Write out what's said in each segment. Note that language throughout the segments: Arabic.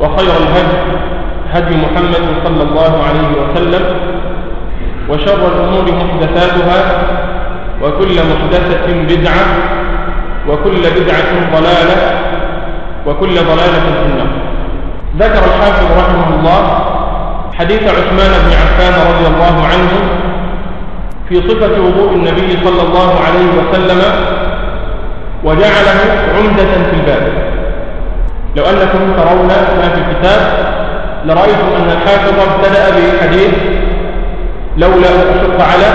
وخير الهدي هدي محمد صلى الله عليه وسلم وشر الأمور محدثاتها وكل محدثة بدعة وكل بدعة ضلالة وكل ضلالة في النار. ذكر الحافظ رحمه الله حديث عثمان بن عفان رضي الله عنه في صفة وضوء النبي صلى الله عليه وسلم وجعله عمدة في الباب. لو أنكم ترون ما في الكتاب لرأيتم أن الحافظ ابتدأ بحديث لولا أشق على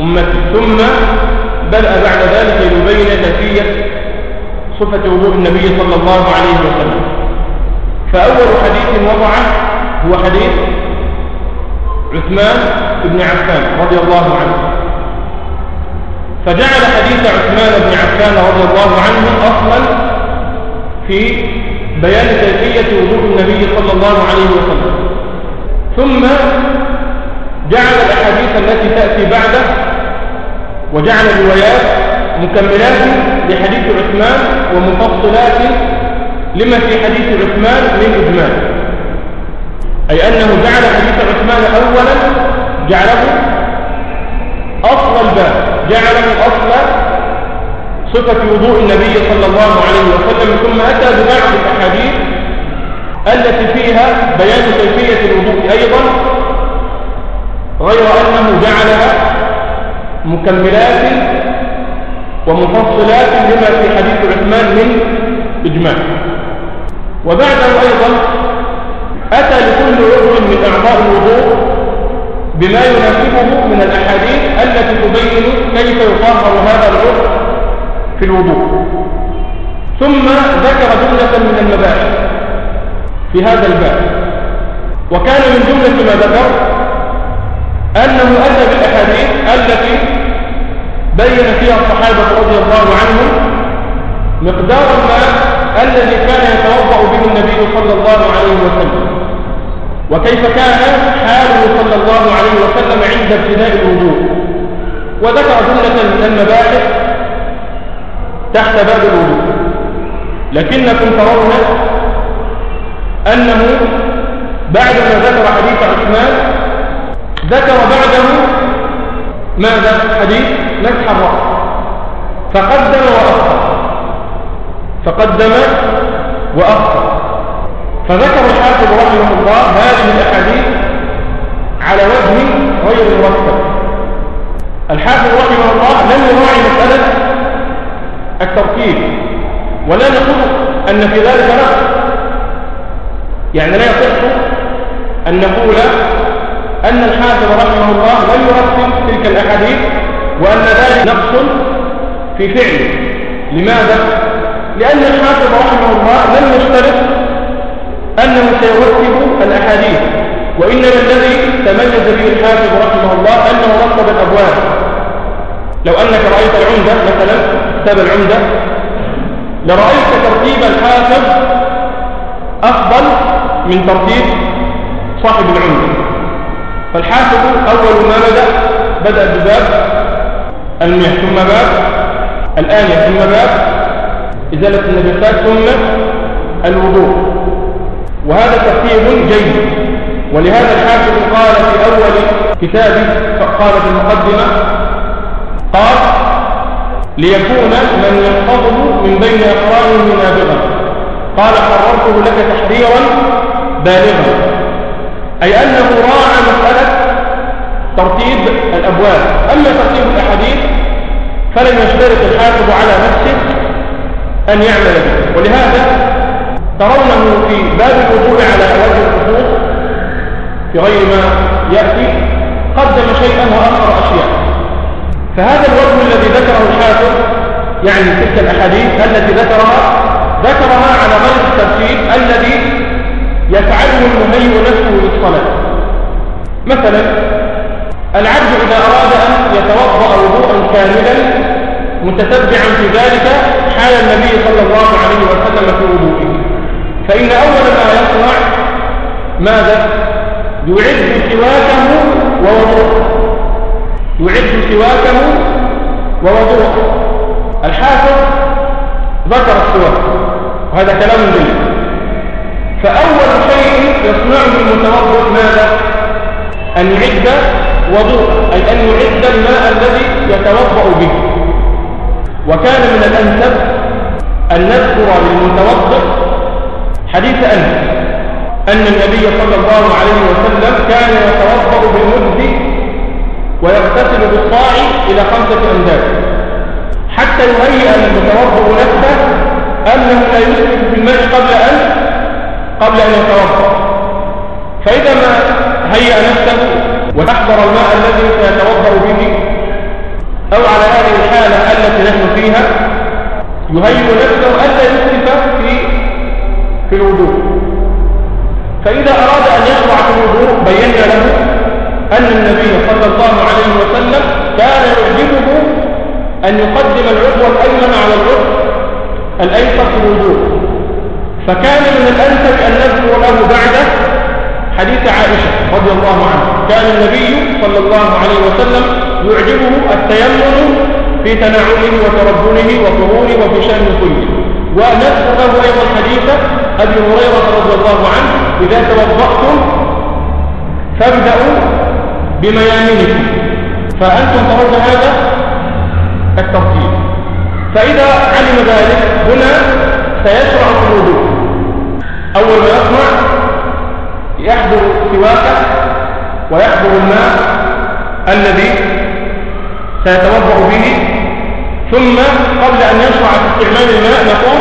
أمتي. ثم بدأ بعد ذلك يبين كيفية صفة وضوء النبي صلى الله عليه وسلم. فأول حديث وضعه هو حديث عثمان بن عفان رضي الله عنه. فجعل حديث عثمان بن عفان رضي الله عنه أصلا في بيان كيفية وضوء النبي صلى الله عليه وسلم. ثم جعل الأحاديث التي تأتي بعده وجعل الروايات مكملات لحديث عثمان ومفصلات لما في حديث عثمان من إجمال أي أنه جعل حديث عثمان أولا جعله أصل الباب. جعله صفة وضوء النبي صلى الله عليه وسلم ثم أتى ببعض الأحاديث التي فيها بيان كيفية الوضوء. أيضا غير أنه جعلها مكملات ومفصلات لما في حديث عثمان من إجمال وبعده أيضا أتى لكل عضو من أعضاء الوضوء بما يناسبه من الأحاديث التي تبين كيف يطهر هذا العضو في الوضوء. ثم ذكر جملة من المباحث في هذا الباب. وكان من جملة ما ذكر أنه أتى بالأحاديث التي بين فيها الصحابة رضي الله عنهم مقدار الماء الذي كان يتوضأ به النبي صلى الله عليه وسلم. وكيف كان حاله صلى الله عليه وسلم عند ابتداء الوضوء. وذكر جملة من المباحث تحت باب الوضوء. لكنكم ترون أنه بعدما ذكر حديث عثمان ذكر بعده ماذا؟ حديث مسح الرأس فقدم وأخر فقدم وأخر فذكر الحافظ رحمه الله هذه الأحاديث على وجه غير مرتب. الحافظ رحمه الله لم يراعي مسألة الترتيب ولا نقول أن في ذلك نقص. يعني لا يصح أن نقول أن الحافظ رحمه الله لم يرتب تلك الأحاديث وأن ذلك نقص في فعله. لماذا؟ لأن الحافظ رحمه الله لم يشترط أنه سيرتب الأحاديث وإنما الذي تميز به الحافظ رحمه الله أنه رتب الأبواب. لو أنك رأيت العمدة مثلا كتاب العمدة؟ لرأيت ترتيب الحافظ أفضل من ترتيب صاحب العمدة. فالحافظ أول ما بدأ بدأ بباب المياه ثم باب الآية ثم باب إزالة النجاسات ثم الوضوء. وهذا ترتيب جيد. ولهذا الحافظ قال في أول كتابه قال في المقدمة قال ليكون من يحفظه من بين أقرانه نابغا قال حررته لك تحريرا بالغا أي أنه راعى مسألة ترتيب الأبواب. أما ترتيب الأحاديث فلم يشترط الحافظ على نفسه أن يعمل به. ولهذا ترونه في باب الوضوء على وجه الخصوص في غير ما يأتي قدم شيئا وأخر أشياء. فهذا الوجه الذي ذكره الحافظ يعني تلك الأحاديث التي ذكرها ذكرها على غير الترتيب الذي يفعله المهيئ نفسه للصلاة مثلا العبد إذا أراد أن يتوضأ وضوءا كاملا متتبعا في ذلك حال النبي صلى الله عليه وسلم في وضوءه فإن أول ما يصنع ماذا؟ يعد سواكه ووضوءه. يعد سواكه ووضوءه. الحافظ ذكر السواك وهذا كلام جيد. فأول شيء يصنعه المتوضئ ماذا؟ أن يعد وضوء أي أن يعد الماء الذي يتوضأ به. وكان من الأنسب أن نذكر للمتوضئ حديث أنس أن النبي صلى الله عليه وسلم كان يتوضأ بالمد ويغتسل بالصاع إلى خمسة أنداد. حتى يهيئ المتوضئ نفسه أنه لا يسلك في الماء قبل أن قبل أن يتوضأ. فإذا ما هيأ نفسه وتحضر الماء الذي سيتوضأ به أو على هذه الحالة التي نحن فيها يهيئ نفسه ألا يسرف في في الوضوء. فإذا أراد أن يشرع في الوضوء بينا له أن النبي صلى الله عليه وسلم كان يعجبه أن يقدم العضو الأيمن على العضو الأيسر في الوضوء فكان من الأنسب أن نذكر له بعده حديث عائشة رضي الله عنها. كان النبي صلى الله عليه وسلم يعجبه التيمم في تنعمه وتربنه وطهوره وفي شأن كله. ونذكر له أيضا حديث أبي هريرة رضي الله عنه إذا توضأتم فابدأوا بميامنكم فأنتم ترون هذا الترتيب. فإذا علم ذلك هنا سيشرع في الوضوء. أول ما يصنع يحضر سواكه ويحضر الماء الذي سيتوضأ به. ثم قبل أن يشرع في استعمال الماء نقول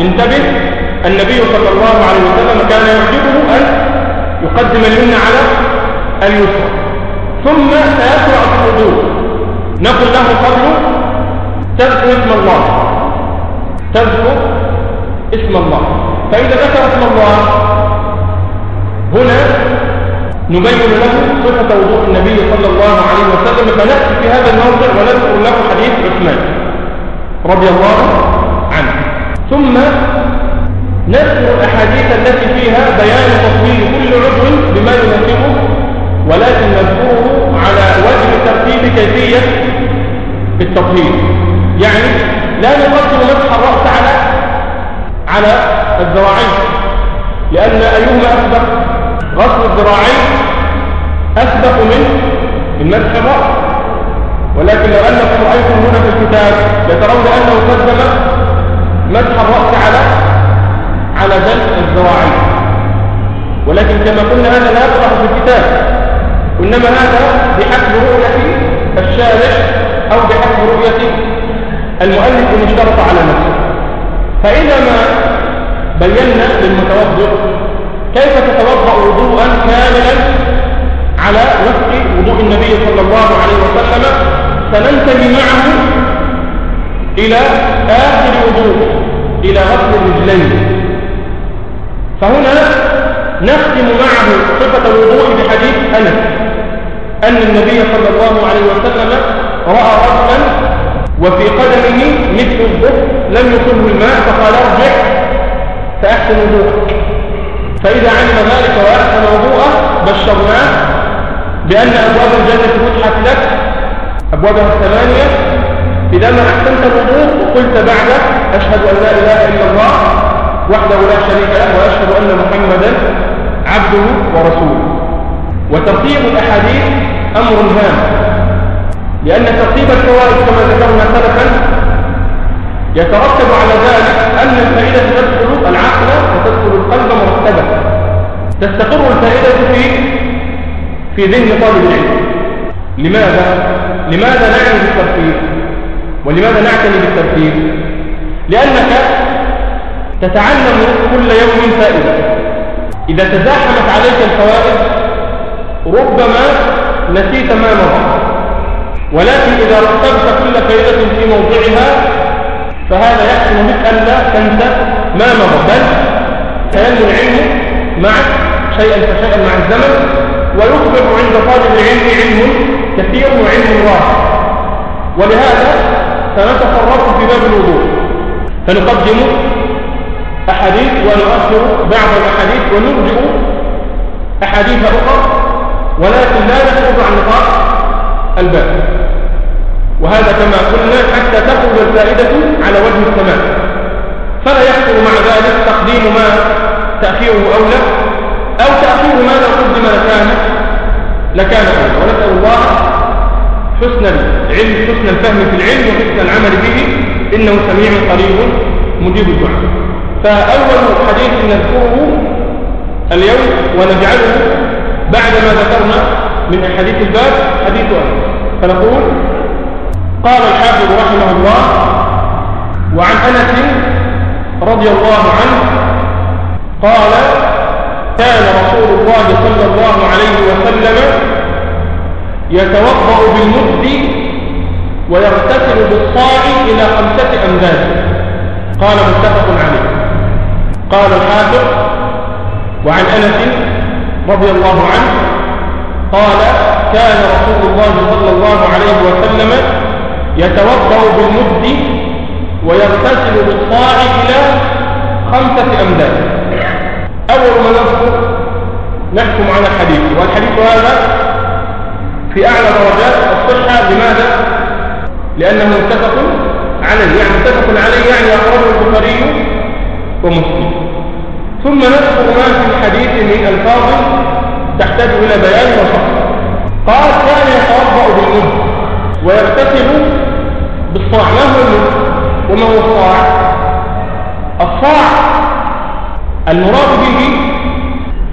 انتبه النبي صلى الله عليه وسلم كان يعجبه أن يقدم اليمنى على اليسرى. ثم سيشرع في الوضوء نقول له قبل تذكر اسم الله. تذكر اسم الله. فإذا ذكر اسم الله هنا نبين له صفة وضوء النبي صلى الله عليه وسلم. فنأتي في هذا الموضع ونذكر له حديث عثمان رضي الله عنه. ثم نذكر الأحاديث التي فيها بيان تطويل كل عضو بما يناسبه ولكن نذكره على وجه ترتيب كيفية التطهير يعني لا نقدم مسح الرأس على على الذراعين. لأن أيهما أسبق؟ غسل الذراعين أسبق من المسح الرأس. ولكن لو أنكم رأيتم هنا في الكتاب لترون أنه قدم مسح الرأس على على جلد الذراعين. ولكن كما قلنا هذا لا يطرح في الكتاب. إنما هذا بحسب رؤية الشارع أو بحسب رؤية المؤلف المشترط على نفسه. فإذا ما بينا للمتوضئ كيف تتوضأ وضوءا كاملا على وفق وضوء النبي صلى الله عليه وسلم سننتهي معه إلى آخر وضوء إلى غسل الرجلين. فهنا نختم معه صفة الوضوء بحديث أنس. أن النبي صلى الله عليه وسلم رأى رجلا وفي قدمه مثل الضف لم يصبه الماء فقال ارجع فأحسن وضوءك. فإذا علم ذلك وأحسن وضوءه بشرناه بأن أبواب الجنة فتحت لك. أبوابها الثمانية إذا ما أحسنت الوضوء وقلت بعد أشهد أن لا إله إلا الله وحده لا شريك له وأشهد أن محمدا عبده ورسوله. وترتيب الأحاديث أمر هام لأن ترتيب الفوائد كما ذكرنا سلفا يترتب على ذلك أن الفائدة تدخل العقل وتدخل القلب مرتبة تستقر الفائدة في في ذهن طالب العلم لماذا؟ لماذا نعني بالترتيب؟ ولماذا نعتني بالترتيب؟ لأنك تتعلم كل يوم فائدة إذا تزاحمت عليك الفوائد ربما نسيت ما مضى ولكن إذا رتبت كل فائدة في موضعها فهذا يحسن بك ألا تنسى ما مضى بل سينمو العلم معك شيئا فشيئا مع الزمن ويصبح عند طالب العلم علم كثير وعلم راسخ ولهذا سنتصرف في باب الوضوء. فنقدم أحاديث ونؤخر بعض الأحاديث ونرجع أحاديث أخرى ولكن لا نخرج عن نطاق الباب. وهذا كما قلنا حتى تخرج الفائدة على وجه السماء. فلا يحصل مع ذلك تقديم ما تأخيره أولى أو تأخير ما لو قدم لكان لكان أولى. ونسأل الله حسن العلم حسن الفهم في العلم وحسن العمل به إنه سميع قريب مجيب الدعاء. فأول حديث نذكره اليوم ونجعله بعد ما ذكرنا من أحاديث الباب حديث أنس فنقول قال الحافظ رحمه الله وعن أنس رضي الله عنه قال كان رسول الله صلى الله عليه وسلم يتوضأ بالمد ويغتسل بالصاع إلى خمسة أمداد. قال متفق عليه. قال الحافظ وعن أنس رضي الله عنه قال كان رسول الله صلى الله عليه وسلم يتوضأ بالمد ويغتسل بالصاع إلى خمسة أمداد. أول ما نذكر نحكم على الحديث والحديث هذا في أعلى درجات الصحة. لماذا؟ لأنه متفق عليه يعني متفق عليه يعني أخرجه البخاري ومسلم. ثم نذكر ما في الحديث من ألفاظ تحتاج إلى بيان وشرح قال كان يتوضأ بالمد ويغتسل بالصاع. ما هو المد وما هو الصاع؟ الصاع المراد به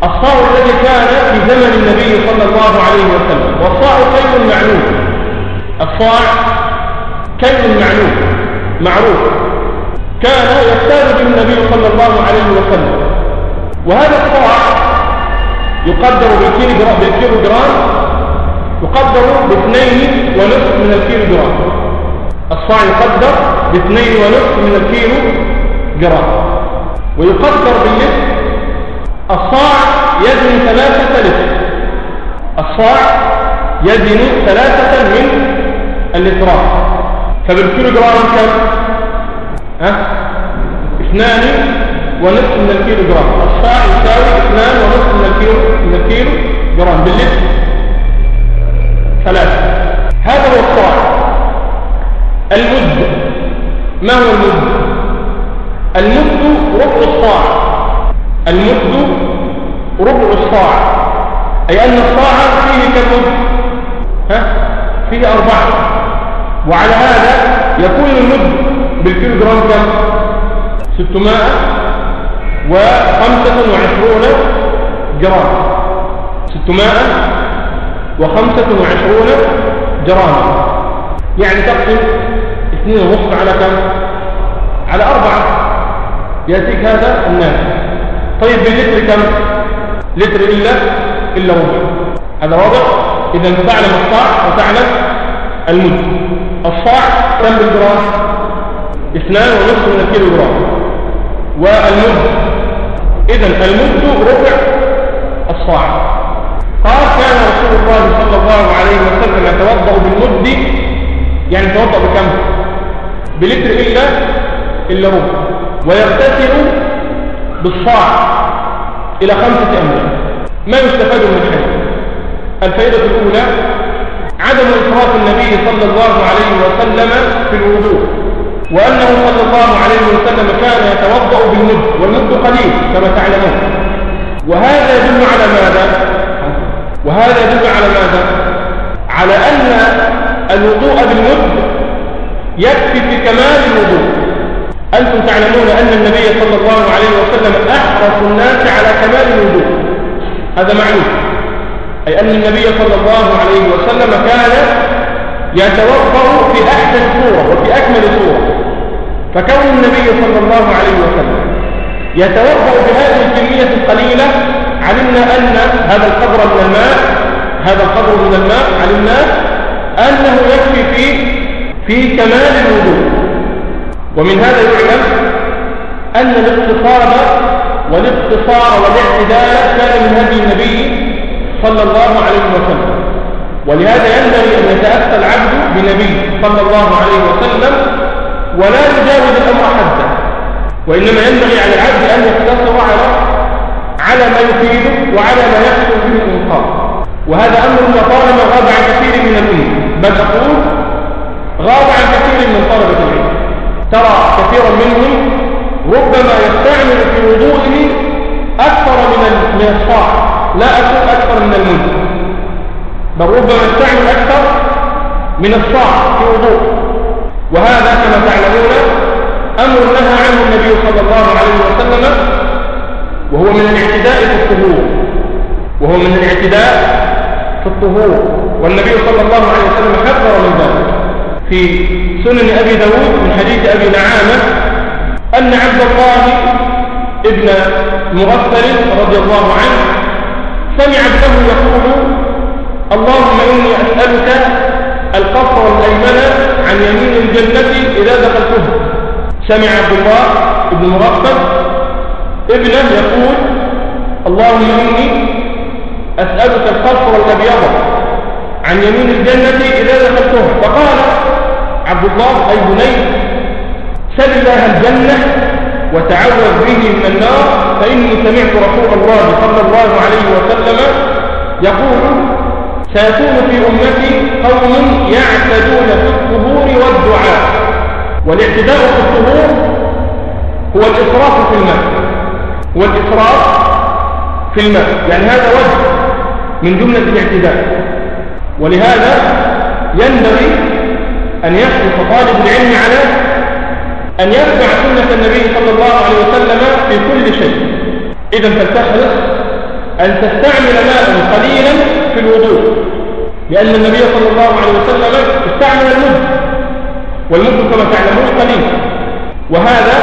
الصاع الذي كان في زمن النبي صلى الله عليه وسلم. والصاع كيل معلوم الصاع كيل معلوم معروف. كان يحتاج به النبي صلى الله عليه وسلم. وهذا الصاع يقدر بالكيلو جرام يقدر باثنين ونصف من الكيلو جرام الصاع يقدر باثنين ونصف من الكيلو جرام ويقدر باللتر الصاع يزن ثلاثة لتر الصاع يزن ثلاثة من اللترات فبالكيلو جرام كم؟ ها؟ اثنان ونصف من الكيلو جرام. الصاع يساوي اثنان ونصف من الكيلو من الكيلو جرام. باللتر. ثلاثة. هذا هو الصاع. المد. ما هو المد؟ المد ربع الصاع. المد ربع الصاع. أي أن الصاع فيه كم ها؟ فيه أربعة. وعلى هذا يكون المد بالكيلو جرام كم؟ ستمائة. وخمسة وعشرون جرام. ستمائة وخمسة وعشرون جرام. يعني تقسم اثنين ونصف على كم؟ على أربعة. يأتيك هذا الناس طيب باللتر كم؟ لتر إلا إلا ربع. هذا واضح إذا تعلم الصاع وتعلم المد. الصاع كم بالجرام؟ اثنان ونصف من الكيلو جرام والمد إذا المد ربع الصاع. قال كان رسول الله صلى الله عليه وسلم يتوضأ بالمد يعني يتوضأ بكم؟ بلتر إلا إلا ربع. ويغتسل بالصاع إلى خمسة أميال ما يستفاد من الحديث؟ الفائدة الأولى عدم إفراط النبي صلى الله عليه وسلم في الوضوء. وأنه صلى الله عليه وسلم كان يتوضأ بالمد والمد قليل كما تعلمون. وهذا يدل على ماذا؟ وهذا يدل على ماذا؟ على أن الوضوء بالمد يكفي في كمال الوضوء. أنتم تعلمون أن النبي صلى الله عليه وسلم أحرص الناس على كمال الوضوء. هذا معلوم أي أن النبي صلى الله عليه وسلم كان يتوضأ في أحسن صورة وفي أكمل صورة. فكون النبي صلى الله عليه وسلم يتوضأ بهذه الكمية القليلة علمنا أن هذا القدر من الماء هذا القدر من الماء علمنا أنه يكفي في في كمال الوضوء ومن هذا يعلم أن الاقتصاد والاقتصار والاعتدال كان من هدي النبي صلى الله عليه وسلم. ولهذا ينبغي أن يتأتى العبد بنبي صلى الله عليه وسلم ولا يجاوز الأمر حده وإنما ينبغي على العبد أن يقتصر على على ما يفيده وعلى ما يحصل به الإنقاذ. وهذا أمر لطالما غاب عن كثير من الأمة بل أقول غاب عن كثير من طلبة العلم. ترى كثيرا منهم ربما يستعمل في وضوئه أكثر من الصاع. لا أقول أكثر من المنزل بل ربما يستعمل أكثر من الصاع في وضوء. وهذا كما تعلمون أمر نهى عنه النبي صلى الله عليه وسلم وهو من الاعتداء في الطهور. وهو من الاعتداء في الطهور. والنبي صلى الله عليه وسلم حذر من ذلك. في سنن أبي داود من حديث أبي نعامة أن عبد الله ابن مغفل رضي الله عنه سمع ابنه يقول اللهم إني أسألك القصر الأيمن عن يمين الجنة إذا دخلته. سمع عبد الله بن مرقب ابنه يقول اللهم إني أسألك القصر الأبيض عن يمين الجنة إذا دخلته. فقال عبد الله أي بني سل الله الجنة وتعوذ به من النار فإني سمعت رسول الله صلى الله عليه وسلم يقول سيكون في أمتي قوم يعتدون في القبور والدعاء. والاعتداء في القبور هو الإسراف في الماء. هو الإسراف في الماء. يعني هذا وجه من جملة الاعتداء. ولهذا ينبغي أن يحرص طالب العلم على أن يتبع سنة النبي صلى الله عليه وسلم في كل شيء. إذا فلتحرص أن تستعمل ماء قليلا في الوضوء لأن النبي صلى الله عليه وسلم استعمل المد. والمد كما تعلمون قليل. وهذا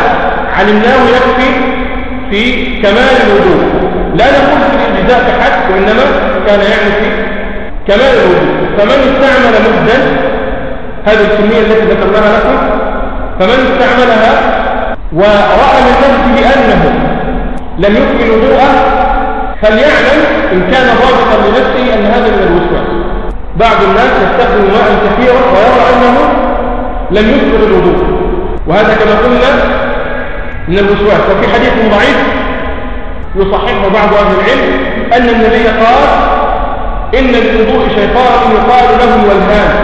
علمناه يكفي في كمال الوضوء لا نقول في الإجزاء فحسب وإنما كان يعني في كمال الوضوء فمن استعمل مدا هذه الكمية التي ذكرناها لكم فمن استعملها ورأى من نفسه أنه لم يكمل وضوءه فليعلم إن كان ضابطا لنفسه أن هذا من الوسواس. بعض الناس يستخدم ماء كثيرا ويرى أنه لم يسبغ الوضوء وهذا كما قلنا من الوسواس. وفي حديث ضعيف يصححه بعض أهل العلم أن النبي قال إن للوضوء شيطان يقال له الولهان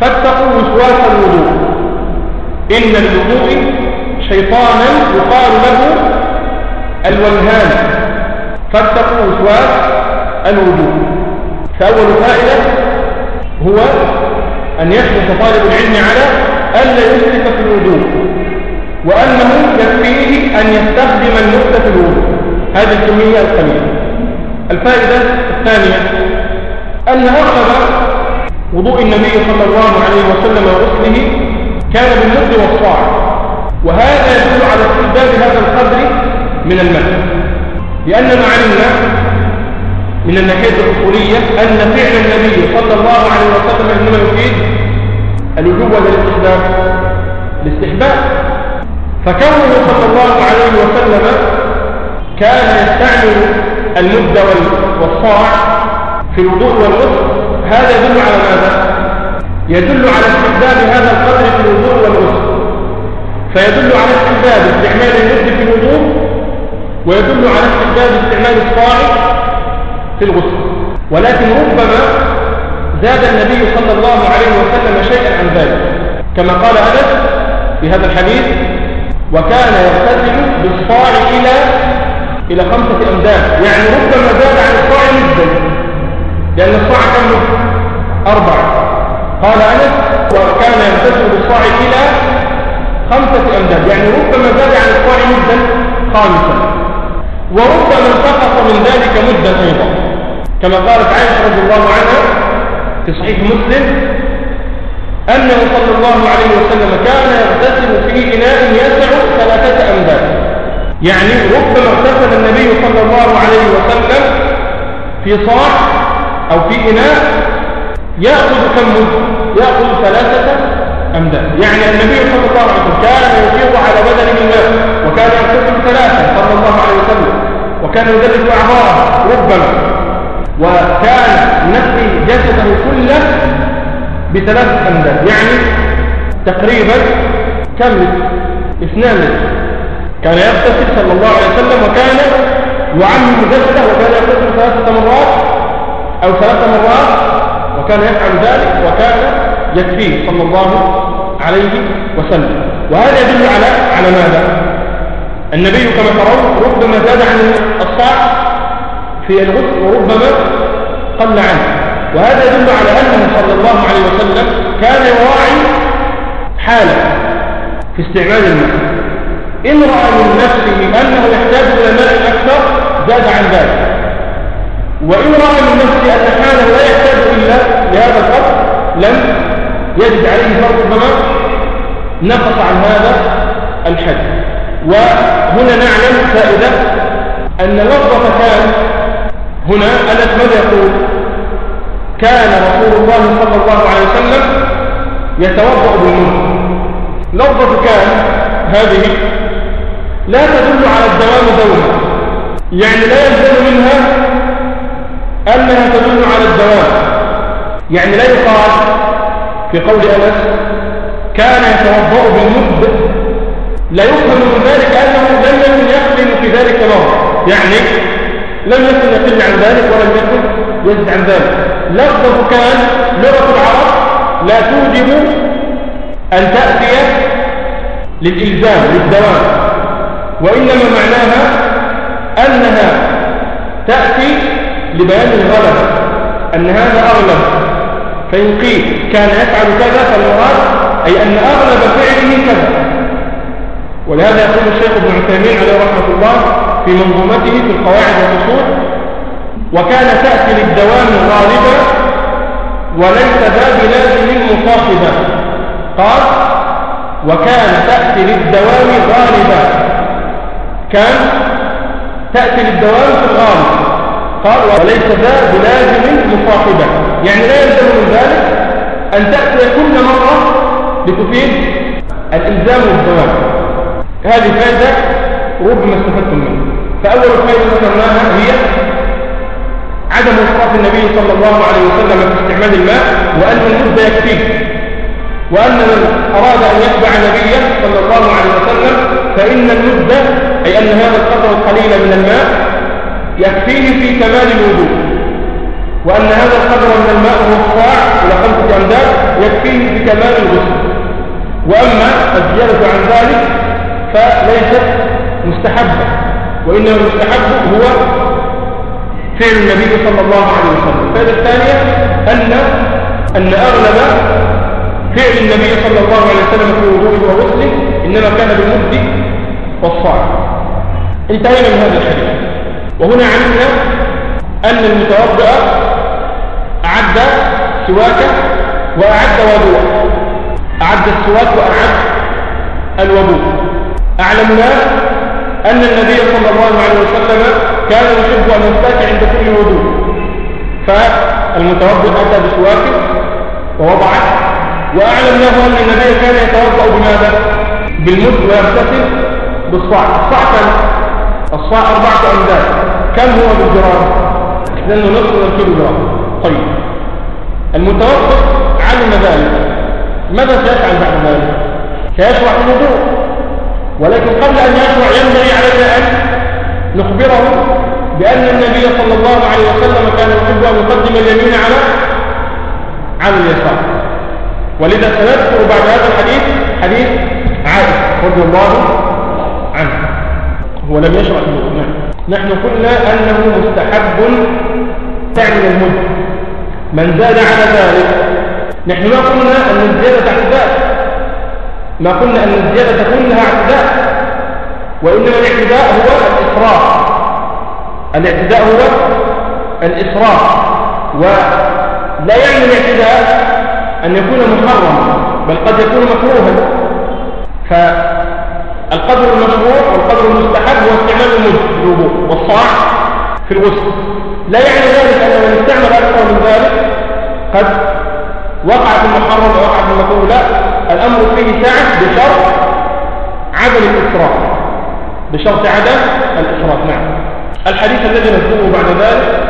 فاتقوا وسواس الوضوء. إن للوضوء شيطانا يقال له الولهان فاتقوا وسواس الوجود فأول فائدة هو أن يحرص طالب العلم على ألا يسرف في الوجود وأنه يكفيه أن يستخدم المدة في الوجود هذه الكمية القليلة. الفائدة الثانية أن أغلب وضوء النبي صلى الله عليه وسلم وغسله كان بالمد والصاع وهذا يدل على استخدام هذا القدر من الماء لأننا علمنا من الناحية الأصولية أن فعل النبي صلى الله عليه وسلم إنما يفيد الوجوب ولا الاستحباب. الاستحباب فكونه صلى الله عليه وسلم كان يستعمل المد والصاع في الوضوء والغسل هذا يدل على ماذا؟ يدل على استحباب هذا القدر في الوضوء والغسل. فيدل على استحباب استعمال المد في الوضوء ويدل على استحباب استعمال الصاع في الغسل. ولكن ربما زاد النبي صلى الله عليه وسلم شيئا عن ذلك. كما قال أنس في هذا الحديث وكان يغتسل بالصاع إلى إلى خمسة أمداد. يعني ربما زاد عن الصاع مدا لأن الصاع كم؟ أربعة. قال أنس وكان يغتسل بالصاع إلى خمسة أمداد. يعني ربما زاد عن الصاع مدا خامسا. وربما انتقص من ذلك مدة أيضا. كما قالت عائشة رضي الله عنها في صحيح مسلم أنه صلى الله عليه وسلم كان يغتسل في إناء يسع ثلاثة أمداد يعني ربما اغتسل النبي صلى الله عليه وسلم في صاع أو في إناء يأخذ كم؟ يأخذ ثلاثة أمداد يعني النبي صلى الله عليه وسلم كان يفيض على بدنه الماء وكان يغتسل ثلاثا صلى الله عليه وسلم وكان يدلك أعضاءه ربما وكان ينقي جسده كله بثلاثة أمداد يعني تقريبا كم؟ اثنان. كان يغتسل صلى الله عليه وسلم وكان يعمم جسده وكان يغتسل ثلاثة مرات أو ثلاث مرات وكان يفعل ذلك وكان يكفيه صلى الله عليه وسلم. وهذا يدل على على ماذا؟ النبي كما ترون ربما زاد عن الصاع في الغسل وربما قل عنه. وهذا يدل على أنه صلى الله عليه وسلم كان يراعي حاله في استعمال الماء. إن رأى من نفسه أنه يحتاج إلى ماء أكثر زاد عن ذلك. وإن رأى من نفسه أن حاله لا يحتاج إلا لهذا الفرق لم يجد عليه فرق ربما نقص عن هذا الحد. وهنا نعلم فائدة أن لفظة كان هنا أنس ماذا يقول كان رسول الله صلى الله عليه وسلم يتوضأ بالمنى لفظة كان هذه لا تدل على الدوام دوما. يعني لا يلزم منها أنها تدل على الدوام. يعني لا يقال في قول أنس كان يتوضأ بالمد لا يفهم من ذلك أنه لم يكن في ذلك مرة يعني لم يكن يقل عن ذلك ولم يكن يزد عن ذلك. لفظه كان لغة العرب لا توجب أن تأتي للإلزام للدوام. وإنما معناها أنها تأتي لبيان الغلبة أن هذا أغلب. فإن قيل كان يفعل كذا فالمراد أي أن أغلب فعله كذا. ولهذا يقول الشيخ ابن عثيمين عليه رحمة الله في منظومته في القواعد والأصول وكان تأتي للدوام غالبا وليس ذا بلازم مصاحبا قال وكان تأتي للدوام غالبا. كان تأتي للدوام في الغالب. قال وليس ذا بلازم مصاحبا يعني لا يلزم من ذلك أن تأتي كل مرة لتفيد الإلزام والدوام هذه فائدة ربما استفدتم منها فأول فائدة ذكرناها هي عدم إسراف النبي صلى الله عليه وسلم في استعمال الماء وأن المد يكفيه. وأن من أراد أن يتبع نبيه صلى الله عليه وسلم فإن المد أي أن هذا القدر القليل من الماء يكفيه في كمال الوضوء وأن هذا القدر من الماء هو الصاع إلى خمسة أمداد يكفيه في كمال الغسل. وأما الزيادة عن ذلك فليست مستحبة وإنما المستحب هو فعل النبي صلى الله عليه وسلم. الفائدة الثانية أن أن أغلب فعل النبي صلى الله عليه وسلم في وضوءه وغسله إنما كان بالمد والصاع انتهينا من هذا الحديث. وهنا علمنا أن المتوضئ أعد سواكه وأعد وضوء. أعد السواك وأعد الوضوء. أعلمنا أن النبي صلى الله عليه وسلم كان يحب أن يستاك عند كل وضوء. فالمتوضئ أتى بسواك ووضعه. وأعلم أن النبي كان يتوضأ بماذا؟ بالمد ويغتسل بالصاع. الصاع كم؟ الصاع أربعة أمداد. كم هو بالجرام؟ لأنه نصف الكيلو جرام طيب. المتوسط علم ذلك. ماذا سيفعل بعد ذلك؟ سيشرع الوضوء. ولكن قبل أن يشرع ينبغي علينا أن نخبره بأن النبي صلى الله عليه وسلم كان يحب أن يقدم اليمين على على اليسار. ولذا سنذكر بعد هذا الحديث حديث عائشة رضي الله عنه هو لم يشرع نعم نحن قلنا أنه مستحب تعمل المد من زاد على ذلك. نحن ما قلنا أن الزيادة اعتداء. ما قلنا أن الزيادة كلها اعتداء. وإنما الاعتداء هو الإسراف. الاعتداء هو الإسراف. ولا يعني الاعتداء أن يكون محرما بل قد يكون مكروها. فالقدر المشروع والقدر المستحب هو استعمال الوضوء والصاع في الغسل. لا يعني ذلك أنه من استعمل أكثر من ذلك. قد وقع في المحرم ووقع في المكروه لا الأمر فيه سعة بشرط عدم الإسراف. بشرط عدم الإسراف نعم. الحديث الذي نذكره بعد ذلك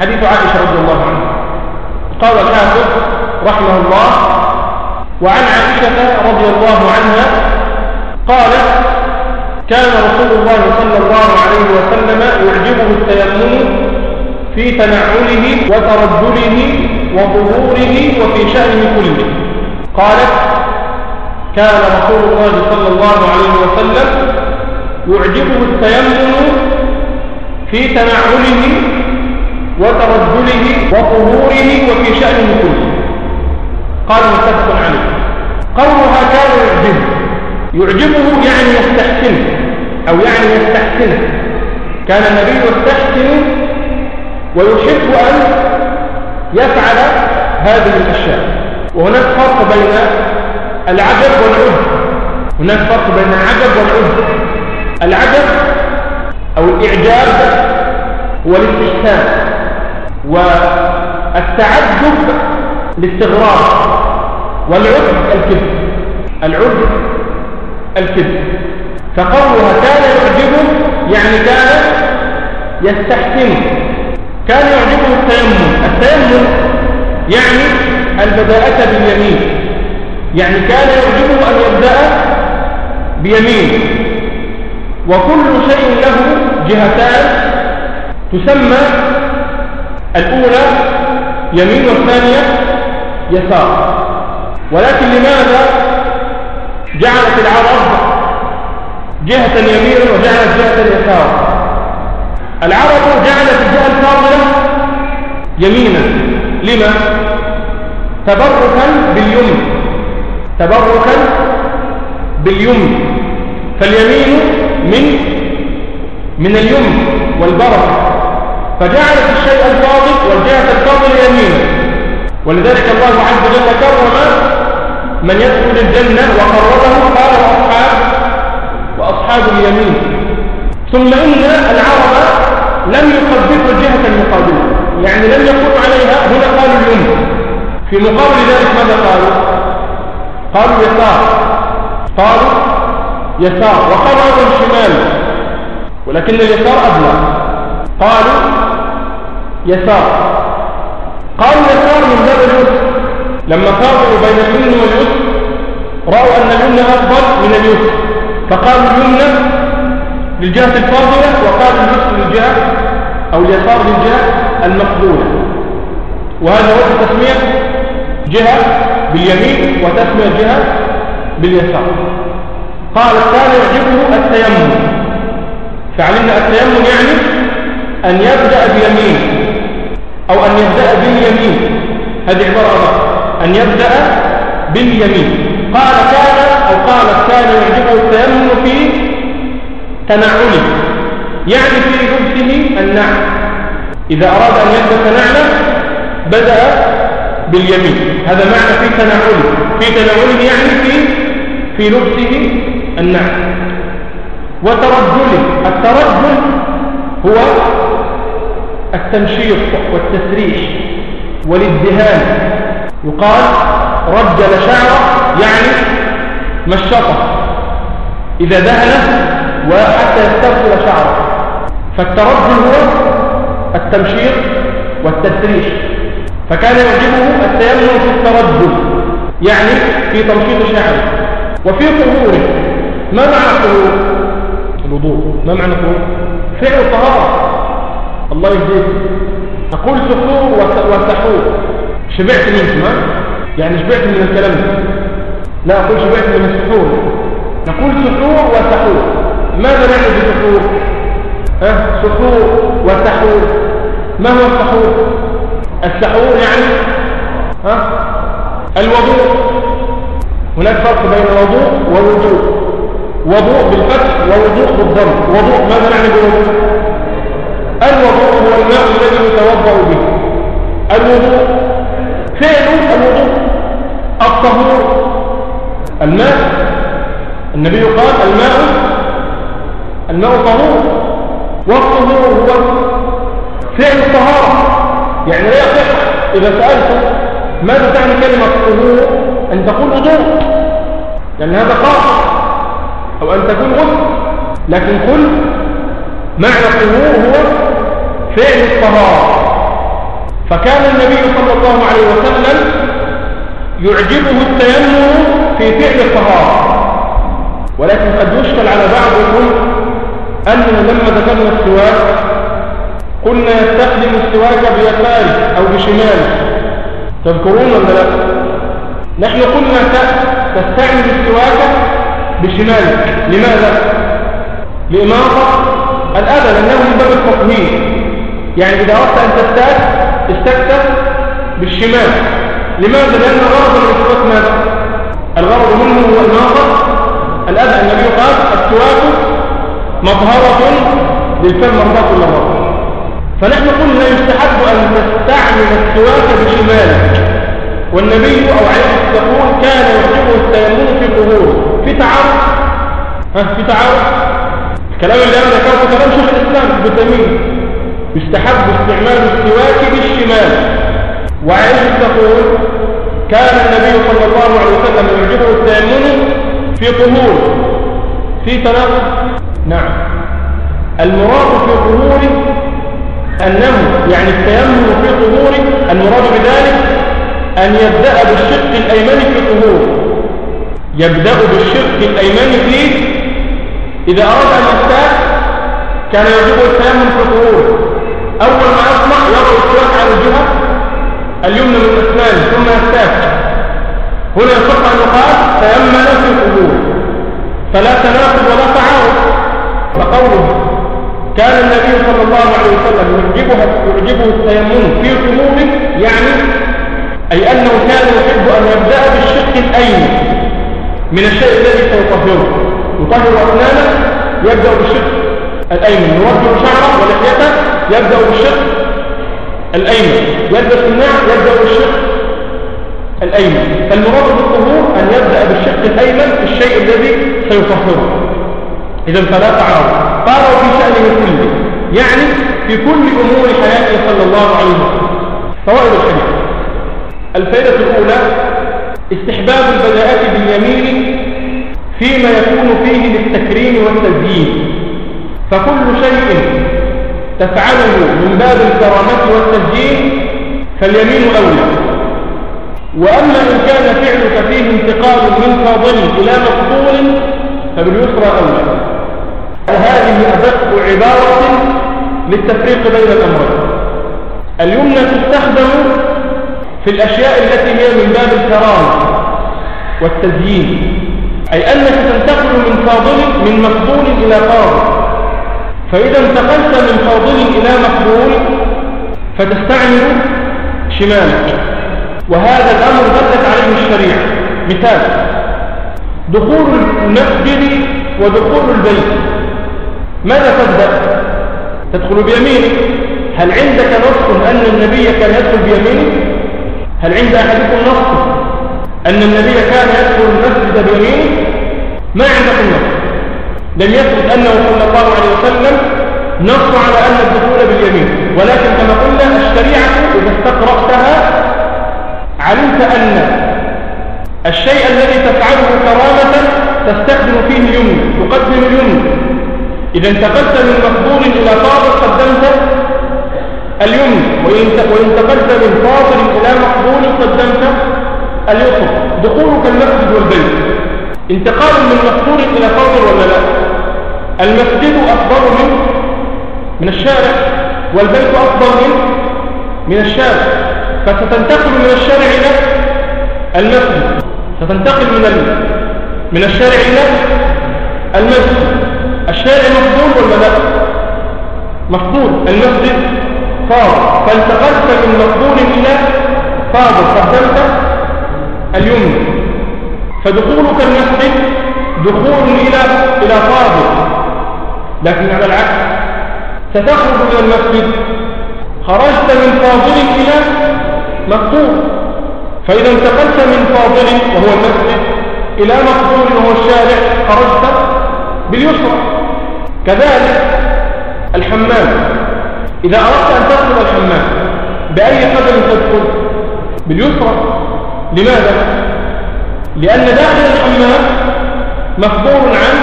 حديث عائشة رضي الله عنها. قال الحافظ رحمه الله وعن عائشة رضي الله عنها قالت كان رسول الله صلى الله عليه وسلم يعجبه التيمم في تنعله وترجله وظهوره وفي شأنه كله. قالت كان رسول الله صلى الله عليه وسلم يعجبه التيمم في تنعله وترجله وظهوره وفي شأنه كله. قال متفق عليه. قولها كان يعجبه. يعجبه يعني يستحسنه أو يعني يستحسنه. كان النبي يستحسن ويحب أن يفعل هذه الأشياء. وهناك فرق بين العجب والعجب هناك فرق بين العجب والعجب العجب أو الإعجاب هو الاستحسان والتعجب الاستغراب والعجب الكذب. العجب الكذب. فقولها كان يعجبه يعني كان يستحسن. كان يعجبه التيمم. التيمم يعني البداءة باليمين. يعني كان يعجبه أن يبدأ بيمين. وكل شيء له جهتان تسمى الأولى يمين والثانية يسار. ولكن لماذا جعلت العرب جهة يمين وجعلت جهة يسار العرب جعلت الجهة الفاضلة يمينا. لما؟ تبركا باليمن. تبركا باليمن. فاليمين من من اليمن والبركة فجعلت الشيء الفاضل والجهة الفاضلة يمينا ولذلك الله عز وجل كرم من يدخل الجنة وقربه قال وأصحاب وأصحاب اليمين. ثم إن العرب لم يقدروا الجهة المقابلة. يعني لم يقولوا عليها هنا قالوا اليمين في مقابل ذلك ماذا قالوا؟ قالوا يسار. قالوا يسار. وقالوا الشمال. ولكن اليسار أبلغ. قالوا يسار. قالوا يسار من باب اليسر لما قارنوا بين اليمن واليسر رأوا أن اليمن أفضل من اليسر. فقالوا اليمن للجهة الفاضلة وقالوا اليسر للجهة أو اليسار للجهة المقبولة. وهذا هو تسمية جهة باليمين وتسمية جهة باليسار. قال كان يعجبه التيمم. فعلمنا التيمم يعني أن يبدأ بيمين أو أن يبدأ باليمين. هذه عبارة أن يبدأ باليمين. قال كان أو قالت كان يعجبه التيمم في تنعله يعني في لبسه النعل. إذا أراد أن يلبس نعله بدأ باليمين. هذا معنى في تنعله في تنعله يعني في في لبسه النعل. وترجله الترجل هو التمشيط والتسريح والازدهان يقال رجل شعره يعني مشطة. إذا دهنه وحتى يستغسل شعره. فالترجل هو التمشيط والتسريح فكان يعجبه التيمم في الترجل يعني في تمشيط شعره. وفي طهوره ما معنى طهور الوضوء ما معنى طهور فعل طهارة. الله يجزيك نقول سحور وسحور. شبعت منكم يعني شبعت من الكلام. ده لا أقول شبعت من السحور. نقول سحور وسحور. ماذا نعني بسحور؟ ها؟ سحور وسحور ما هو السحور؟ السحور يعني ها؟ الوضوء. هناك فرق بين الوضوء والوضوء وضوء بالفتح ووضوء بالضم. وضوء ماذا نعني بالوضوء الوضوء هو الماء الذي يتوضأ به. الوضوء فعل الوضوء. الطهور. الماء. النبي قال الماء الماء طهور. والطهور هو فعل الطهارة. يعني لا يصح إذا سألت ماذا تعني كلمة طهور أن تقول وضوء؟ لأن هذا خاص. أو أن تكون غسل. لكن كل معنى الطهور هو فعل الطهارة. فكان النبي صلى الله عليه وسلم يعجبه التيمم في فعل الطهارة. ولكن قد يشكل على بعضكم أننا لما ذكرنا السواك. قلنا يستخدم السواك بيساره أو بشماله تذكرون ولا لا؟ نحن قلنا تستعمل السواك بشمالك لماذا؟ لإماطة الأذى لأنه من باب التطهير. يعني إذا أردت أن تستاك استكت بالشمال. لماذا؟ لأن من السواك ماذا؟ الغرض منه هو إماطة الأذى. النبي قال السواك مظهرة للفم مرضات الله فنحن قلنا يستحب أن تستعمل السواك بشمالك. والنبي أو عليه الصلاة كان يحب التيمم في الظهور في تعارض؟ ها في تعارض؟ الكلام اللي أنا ذكرته كلام شيخ الإسلام ابن تيمية. يستحب استعمال السواك بالشمال. وعائشة تقول كان النبي صلى الله عليه وسلم يعجبه التيمم في طهور في تناقض؟ نعم. المراد في طهور أنه يعني التيمن في طهوره المراد بذلك أن يبدأ بالشق الأيمن في طهور يبدأ بالشق الأيمن في إذا أراد أن يستاك كان يحب التيمن في طهور أول ما يصنع يضع السواك على الجهة اليمنى من أسنانه ثم يستاك هنا يصح أن يقال تيمن في طهور فلا تناقض ولا تعارض. فقوله كان النبي صلى الله عليه وسلم يعجبه يعجبه التيمم في طموحه يعني أي أنه كان يحب أن يبدأ بالشق الأيمن من الشيء الذي سيطهره. يطهر أسنانه يبدأ بالشق الأيمن. يوجه شعره ولحيته يبدأ بالشق الأيمن. يلبس النعم يبدأ بالشق الأيمن. فالمراد بالطهور أن يبدأ بالشق الأيمن الشيء الذي سيطهره. إذا فلا تعارض قالوا في شأنه كله. يعني في كل أمور حياته صلى الله عليه وسلم. فوائد الحديث. الفائدة الأولى استحباب البداءات باليمين فيما يكون فيه للتكريم والتزيين. فكل شيء تفعله من باب الكرامة والتسجيل فاليمين أولى. وأما إن كان فعلك فيه انتقال من فاضل إلى مقبول فباليسرى أولى. وهذه أدق عبارة للتفريق بين الأمرين. اليمنى تستخدم في الأشياء التي هي من باب الكرامة والتزيين أي أنك تنتقل من فاضل من مقبول إلى فاضل. فإذا انتقلت من فاضل إلى مقبول فتستعمل شمالك. وهذا الأمر دلت عليه الشريعة. مثال دخول المسجد ودخول البيت. ماذا تبدأ تدخل بيمينك. هل عندك نص أن النبي كان يدخل بيمينه هل عند أحدكم نص أن النبي كان يدخل المسجد بيمينه ما عندكم نص لم يثبت أنه صلى الله عليه وسلم نص على أن الدخول باليمين. ولكن كما قلنا الشريعة إذا استقرأتها علمت أن الشيء الذي تفعله كرامة تستخدم فيه اليمن تقدم اليمن. إذا انتقلت من مقبول إلى فاضل قدمت اليمن وإن انتقلت من فاضل إلى مقبول قدمت اليسر دخولك المسجد والبيت. انتقال من مقبول إلى فاضل ولا لا؟ المسجد أفضل من من الشارع والبيت أفضل من من الشارع. فستنتقل من الشارع إلى المسجد. ستنتقل من من الشارع إلى المسجد. الشارع مفضول ولا لا؟ مفضول المسجد فاضل فانتقلت من مفضول إلى فاضل قدمت اليمن فدخولك المسجد دخول إلى إلى فاضل لكن على العكس. ستخرج إلى المسجد. خرجت من فاضل إلى مقبول. فإذا انتقلت من فاضل وهو المسجد إلى مقبول وهو الشارع خرجت باليسرى. كذلك الحمام. إذا أردت أن تدخل الحمام بأي قدم تدخل؟ باليسرى. لماذا؟ لأن داخل الحمام مخبور عن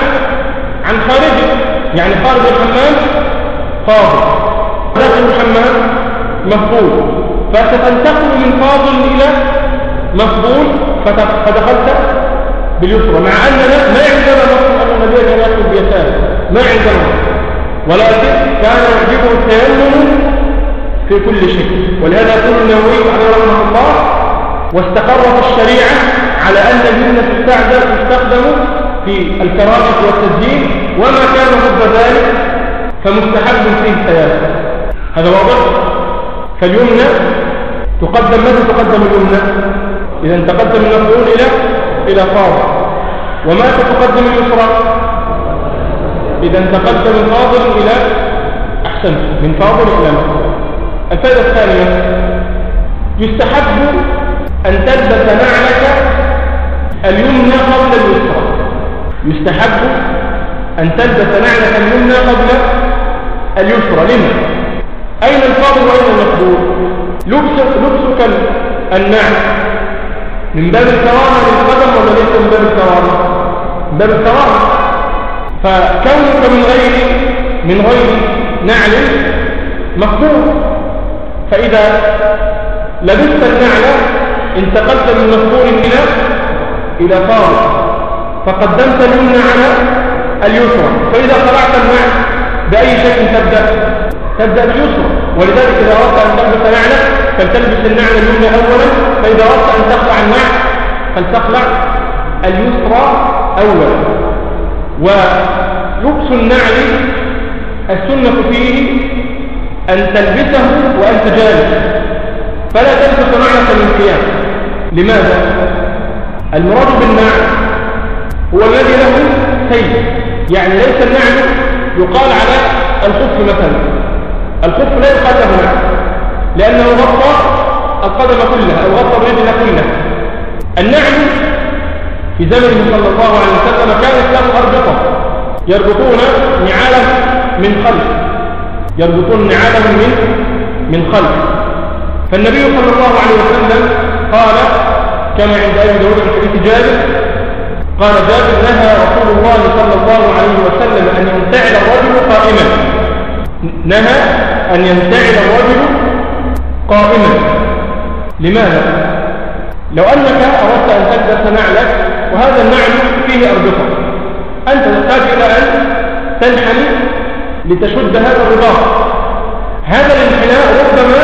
عن خارجه. يعني خارج الحمام فاضل داخل الحمام مخبور. فستنتقل من فاضل إلى مقبول فدخلت باليسرى مع أننا ما عندنا نص أن النبي كان يأخذ بيساره ما عندنا ولكن كان يعجبه التيمم في كل شيء. ولهذا يقول النووي عليه رحمه الله واستقرت الشريعة على أن الجنة تستعمل تستخدم في الكرامة والتسجيل وما كان ضد ذلك فمستحب فيه التياسر هذا واضح؟ فاليمنى تقدم متى تقدم اليمنى؟ إذا تقدم المفعول إلى إلى فاضل ومتى تقدم اليسرى؟ إذا تقدم الفاضل إلى أحسن من فاضل إلى مفعول الفائدة الثانية يستحب أن تلبس نعلك اليمنى قبل اليسرى. يستحب أن تلبس نعلك اليمنى قبل اليسرى. لما؟ أين الفاضل وأين المقبول؟ لبسك, لبسك النعم من باب الكرامة للقدم ولا ليس من باب الكرامة. من باب الكرامة. فكونك من غير من غير نعل مقبول. فإذا لبست النعل انتقلت من مقبول إلى إلى فاضل فقدمت اليمنى على اليسرى. فإذا خلعت النعل بأي شيء تبدأ؟ تبدأ باليسرى. ولذلك إذا أردت أن تلبس نعلة فلتلبس النعل اليمنى أولا. فإذا أردت أن تخلع النعل فلتخلع اليسرى أولا. ولبس النعل السنة فيه أن تلبسه وأنت جالس فلا تلبس نعلة من القيام لماذا؟ المراد بالنعل هو الذي له سيد يعني ليس النعل يقال على الخف مثلا. الخف لا يقال له نعم لأنه غطى القدم كلها أو غطى الرجل كلها. النعم في زمنه صلى الله عليه وسلم يربطون نعالهم من خلف. يربطون نعالهم من من خلف. فالنبي صلى الله عليه وسلم قال كما عند أبي داود في حديث جابر قال جابر نهى رسول الله صلى الله عليه وسلم أن ينتعل الرجل قائما. نهى أن ينتعل الرجل قائما. لماذا؟ لو أنك أردت أن تلبس نعلك وهذا النعل فيه أربطة. أنت تحتاج إلى أن تنحني لتشد هذا الرباط. هذا الانحناء ربما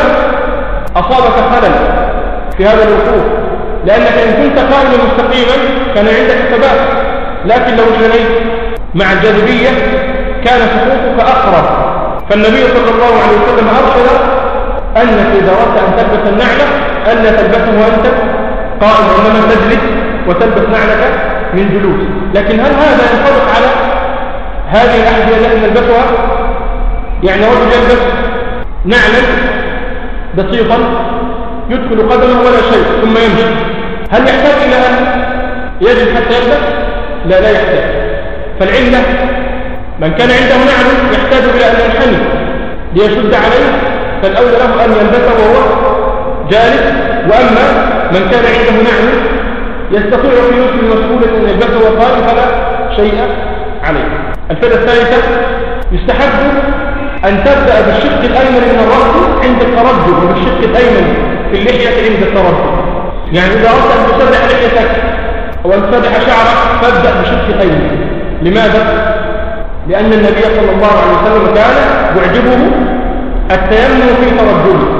أصابك خلل في هذا الوقوف لأنك إن كنت قائما مستقيما كان عندك ثبات. لكن لو انحنيت مع الجاذبية كان سقوطك أقرب. فالنبي صلى الله عليه وسلم أرشد أنك إذا أردت أن تلبس النعلة ألا تلبسه وأنت قائم وإنما تجلس وتلبس نعلك من جلوس. لكن هل هذا ينطبق على هذه الأحذية التي نلبسها؟ يعني رجل يلبس نعلا بسيطا يدخل قدمه ولا شيء ثم يمشي. هل يحتاج إلى أن يجب حتى يلبس؟ لا لا يحتاج. فالعلة من كان عنده نعل يحتاج إلى أن ينحني ليشد عليه فالأولى له أن يلبسه وهو جالس. وأما من كان عنده نعل يستطيع في يسر المسؤولة أن يلبسه وقائم فلا شيء عليه. الفئة الثالثة يستحب أن تبدأ بالشق الأيمن من الرأس عند الترجل وبالشق الأيمن في اللحية عند الترجل يعني إذا أردت أن تسرح لحيتك أو أن تسرح شعرك فابدأ بشق الأيمن. لماذا؟ لأن النبي صلى الله عليه وسلم كان يعجبه التيمم في ترجله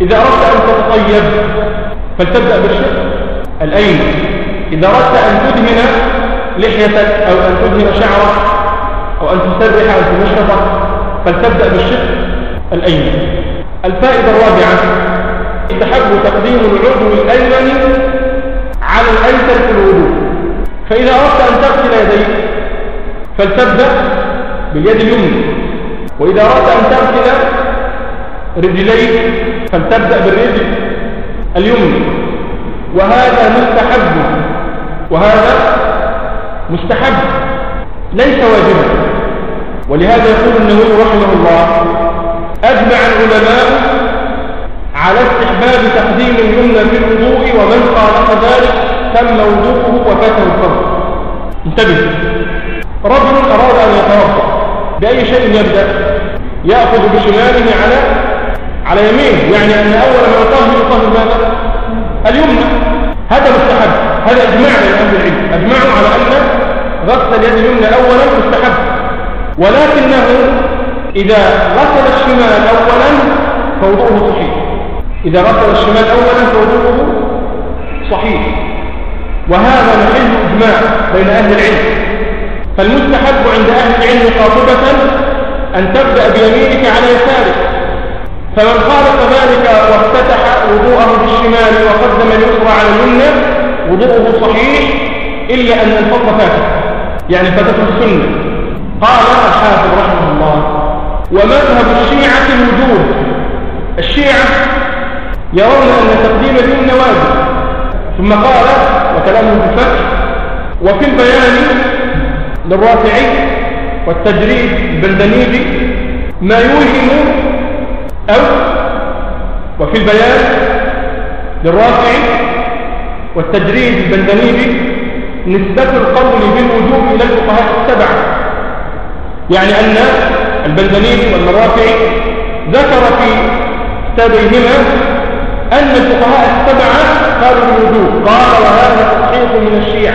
إذا أردت أن تتطيب فلتبدأ بالشق. الأيمن إذا أردت أن تدهن لحيتك أو أن تدهن شعرك أو أن تسرح أو تنشطك فلتبدأ بالشق الأيمن الفائدة الرابعة يستحب تقديم العضو الأيمن على الأيسر في الوضوء. فإذا أردت أن تغسل يديك فلتبدأ باليد اليمنى. وإذا أردت أن تغسل رجليك فلتبدأ بالرجل اليمنى. وهذا مستحب. وهذا مستحب. ليس واجبا. ولهذا يقول النووي رحمه الله أجمع العلماء على استحباب تقديم اليمنى في الوضوء ومن خالف ذلك تم وضوءه وفاته الفرض. انتبه. رجل أراد أن يتوضأ بأي شيء يبدأ؟ يأخذ بشماله على على يمينه يعني أن أول ما يطهر يطهر ماذا؟ اليمنى. هذا مستحب. هذا إجماع من أهل العلم. أجمعوا على أن غسل اليد اليمنى أولا مستحب. ولكنه إذا غسل الشمال أولا فوضوءه صحيح. إذا غسل الشمال أولا فوضوءه صحيح. وهذا محل إجماع بين أهل العلم. فالمستحب عند أهل العلم قاطبة أن تبدأ بيمينك على يسارك. فمن خالف ذلك وافتتح وضوءه بالشمال وقدم اليسرى على اليمنى وضوءه صحيح إلا أن الفضل فاتح يعني فاتته السنة. قال الحافظ رحمه الله ومذهب الشيعة الوجود الشيعة يرون أن تقديم اليمنى واجب ثم قال وكلامه بالفتح وفي البيان للرافعي والتجريد البندنيجي ما يوهم أو وفي البيان للرافعي والتجريد البندنيجي نسبة القول بالوجوب إلى الفقهاء السبعة يعني أن البندنيجي والرافعي ذكر في كتابيهما أن الفقهاء السبعة قالوا بالوجوب. قال وهذا تصحيح من الشيعة.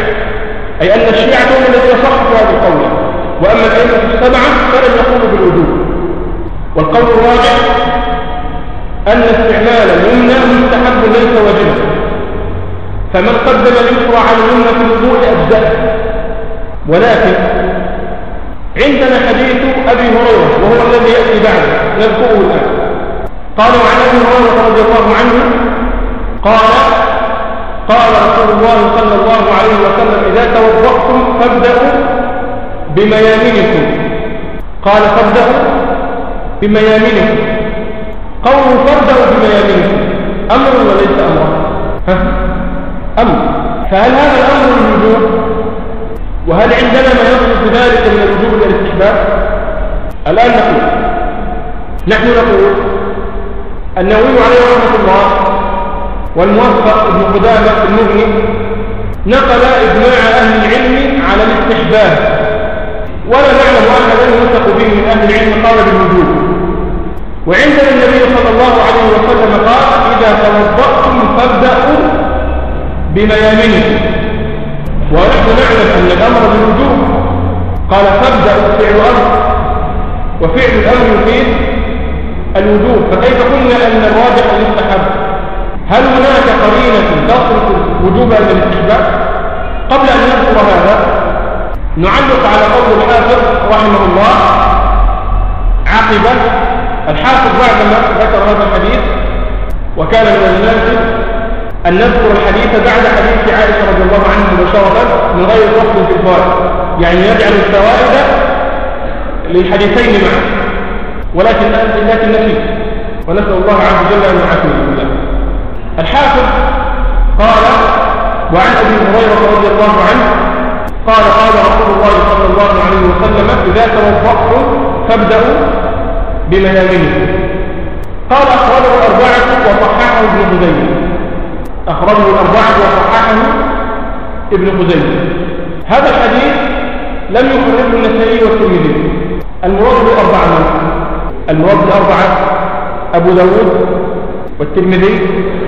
أي أن الشيعة هم الذين صححوا هذا القول. وأما الأئمة السبعة فلم يقولوا بالوجوب. والقول الرابع أن استعمال اليمنى مستحب ليس واجبا فمن قدم اليسرى على اليمنى في الوضوء أجزاء ولكن عندنا حديث أبي هريرة وهو الذي يأتي بعده نذكره الآن. قالوا عن أبي هريرة رضي الله عنه قال قال رسول الله صلى الله عليه وسلم إذا توضأتم فابدأوا بميامنكم. قال فابدأوا بميامنكم. قوله فابدأوا بميامنكم أمر وليس أمر. ها؟ أمر. فهل هذا الأمر الوجوب؟ وهل عندنا ما يصف ذلك من الوجوب والاستحباب الآن نقول. نحن نقول النووي عليه رحمة الله والموفق ابن قدامة المغني نقل إجماع أهل العلم على الاستحباب. ولا نعلم أحدا يوثق به من أهل العلم قال بالوجوب. وعندنا النبي صلى الله عليه وسلم قال إذا توضأتم فابدأوا بميامنكم. ونحن نعلم أن الأمر بالوجوب. قال فابدأوا فعل أمر وفعل الأمر يفيد الوجوب. فكيف قلنا أن الراجح المستحب هل هناك قرينة تصرف وجوب الاستحباب قبل أن نذكر هذا نعلق على قول الحافظ رحمه الله عقب الحافظ بعدما ذكر هذا الحديث وكان من الناس أن نذكر الحديث بعد حديث عائشة رضي الله عنها مباشرة من غير وقت الفوائد يعني يجعل الفوائد للحديثين معا. ولكن لكن نسيت ونسأل الله عز وجل أن يعافينا. بالله الحافظ قال وعن أبي هريرة رضي الله عنه قال قال رسول الله صلى الله عليه وسلم إذا توضأتم فابدأوا بميامنكم قال أخرجه الأربعة وصححه ابن خزيمة. أخرجه الأربعة وصححه ابن خزيمة. هذا الحديث لم يخرجه النسائي والترمذي. المراد بالأربعة المراد بالأربعة أبو داود والترمذي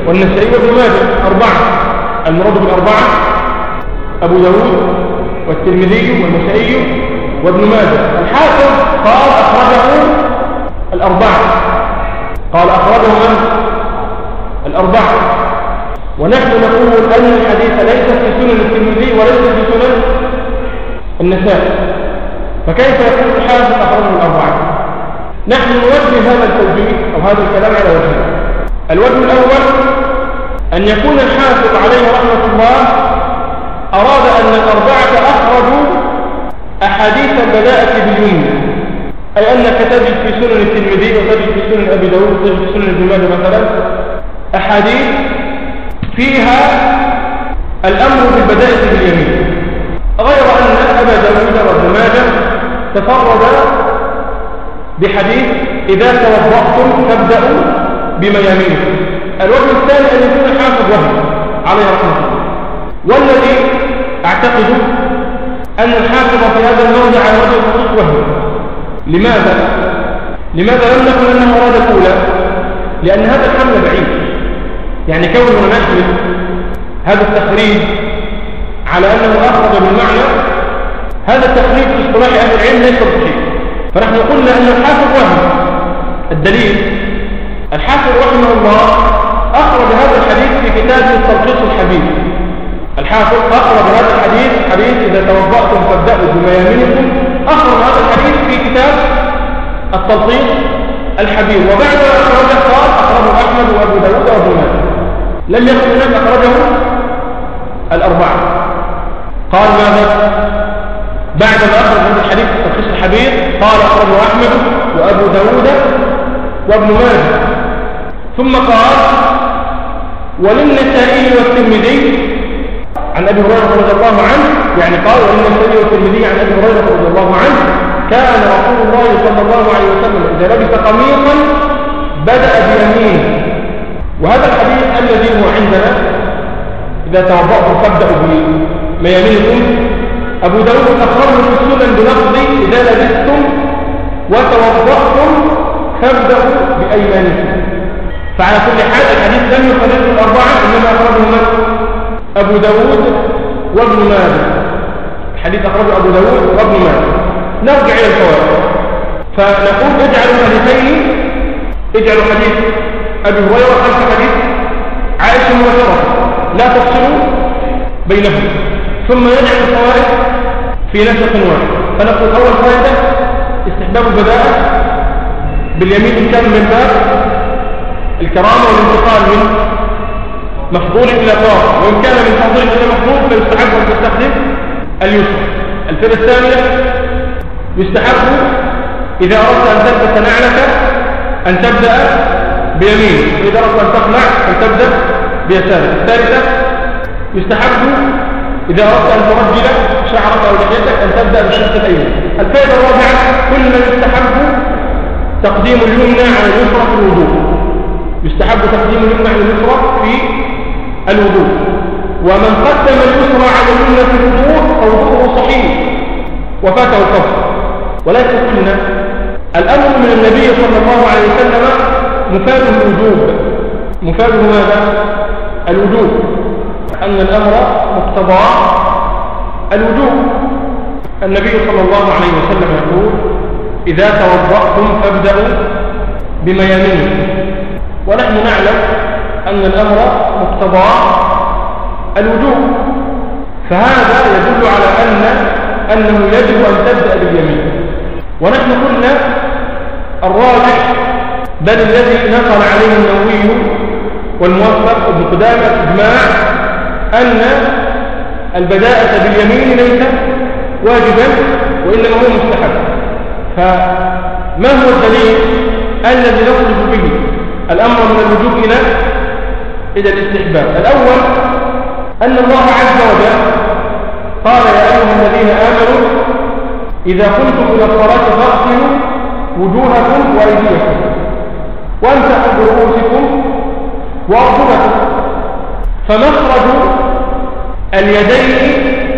والنسائي وابن ماجه. أربعة. المراد بالأربعة أبو داود والترمذي والنسائي وابن ماجه. الحاكم قال أخرجه الأربعة. قال أخرجه من؟ الأربعة. ونحن نقول أن الحديث ليس في سنن الترمذي وليس في سنن النسائي فكيف يكون الحافظ أخرجه الأربعة؟ نحن نوجه هذا التوجيه أو هذا الكلام على وجهه الوجه الأول أن يكون الحافظ عليه رحمة الله أراد أن الأربعة أخرجوا أحاديث البداءة باليمنى أي أنك تجد في سنن الترمذي وتجد في سنن أبي داود وتجد في سنن ابن ماجه مثلا أحاديث فيها الأمر بالبداءة باليمين غير أن أبا داود وابن ماجه تفرد بحديث إذا توضأتم فابدأوا بميامنه الوجه الثاني أن يكون حافظ وهم عليه رحمة الله. والذي أعتقد أن الحافظ في هذا الموضع رجل خطوط وهم لماذا؟ لماذا لم نقل أنه أراد الأولى؟ لأن هذا الحمل بعيد يعني كونه نحمل هذا التخريج على أنه أخرج بالمعنى هذا التخريج في اصطلاح أهل العلم ليس بصحيح فنحن قلنا أن الحافظ وهم الدليل الحافظ رحمه الله أخرج هذا الحديث في كتابه التلخيص الحديث الحافظ أخرج هذا الحديث حديث إذا توضأتم فابدأوا بميامنكم أخرج هذا الحديث في كتاب التلخيص الحبيب. وبعد أخرجه قال أخرجه أحمد وأبو داود وأبو مالك لم يكن هناك أخرجه الأربعة. قال ماذا؟ بعد ما أخرج هذا الحديث في تلخيص الحبيب قال أخرجه أحمد وأبو داود وابن ماجه. ثم قال وللنسائي والترمذي عن أبي هريرة رضي الله عنه يعني قال وللنسائي والترمذي عن أبي هريرة رضي الله عنه كان رسول الله صلى الله عليه وسلم إذا لبس قميصا بدأ بيمينه. وهذا الحديث الذي هو عندنا إذا توضأتم فابدأوا بميامنكم أبو داود في السنن بلفظ إذا لبستم وتوضأتم فابدأوا بأيمانكم. فعلى كل حال الحديث لم يخرجه الأربعة إنما أخرجه؟ أبو داود وابن ماجه. الحديث أخرجه أبو داود وابن ماجه نرجع إلى الفوائد. فنقول اجعلوا الحديثين اجعلوا حديث أبي هريرة خلف حديث عائشة مباشرة لا تفصلوا بينهم. ثم يجعل الفوائد في نسق واحد فنقول أول فائدة استحباب البداءة باليمين إن كان من باب الكرامة والانتقال من مفضول إلى طاعة وإن كان من فضول إلى مفضول فيستحب أن تستخدم اليسر الفئة الثانية يستحب إذا أردت أن تلبس نعلك أن تبدأ بيمين وإذا أردت أن تقلع أن تبدأ بيسارك. الثالثة يستحب إذا أردت أن ترجل شعرك أو لحيتك أن تبدأ بالشمس الأيمن. الفائدة الرابعة كل ما يستحب تقديم اليمنى على اليسرى في الوضوء. يستحب تقديم اليمنى على اليسرى في الوضوء. ومن قدم اليسرى على اليمنى في الوضوء فوضوءه صحيح وفاته الفضل ولكن قلنا الأمر من النبي صلى الله عليه وسلم مفاد الوجوب. مفاده ماذا؟ الوجوب. أن الأمر مقتضى الوجوب. النبي صلى الله عليه وسلم يقول إذا توضأتم فابدأوا بميامنكم ونحن نعلم أن الأمر مقتضى الوجوب فهذا يدل على أن أنه يجب أن تبدأ باليمين. ونحن قلنا الراجح بل الذي نقل عليه النووي والموفق ابن قدامة إجماع أن البداءة باليمين ليس واجبا وإنما هو مستحب. فما هو الدليل الذي نصرف به؟ الأمر من الوجوب إلى إلى الاستحباب. الأول أن الله عز وجل قال يا أيها الذين آمنوا إذا كنتم إلى الصلاة فاغسلوا وجوهكم وأيديكم وامسحوا برؤوسكم وأرجلكم. فمخرج اليدين